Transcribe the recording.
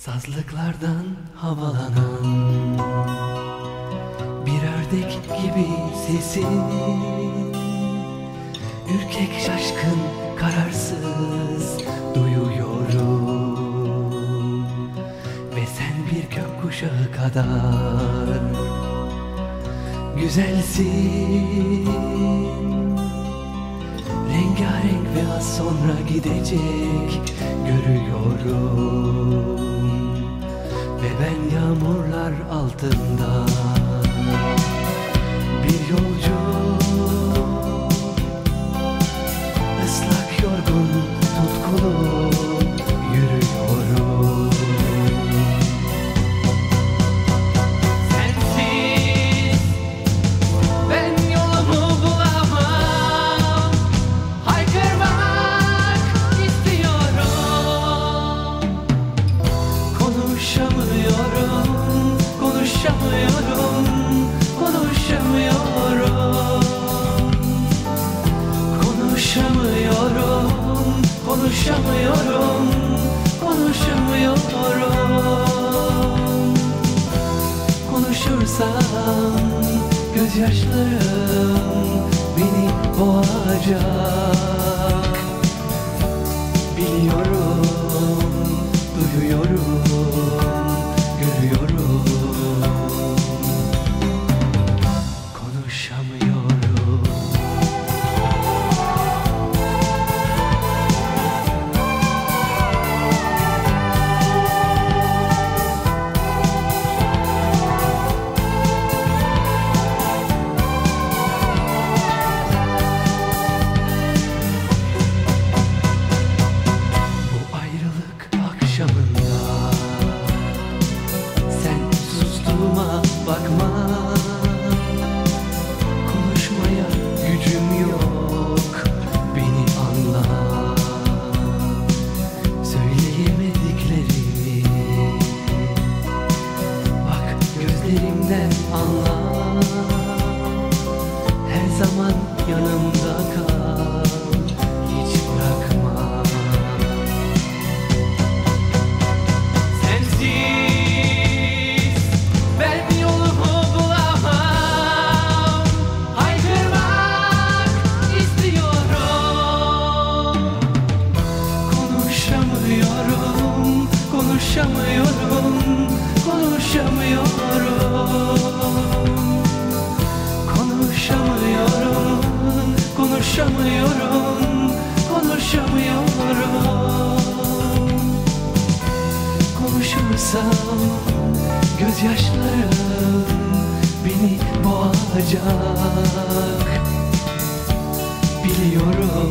Sazlıklardan havalanan Bir ördek gibi sesin Ürkek şaşkın kararsız duyuyorum. Ve sen bir gökkuşağı kadar Güzelsin. Rengarenk ve az sonra gidecek görüyorum 같은 konuşamıyorum, konuşamıyorum. Konuşursam gözyaşlarım beni boğacak Her zaman yanımda kal. Hiç bırakma. Sensiz ben yolumu bulamam. Haykırmak istiyorum. Konuşamıyorum, konuşamıyorum, konuşamıyorum. Konuşamıyorum, konuşamıyorum, konuşamıyorum. Konuşursam gözyaşlarım beni boğacak. Biliyorum,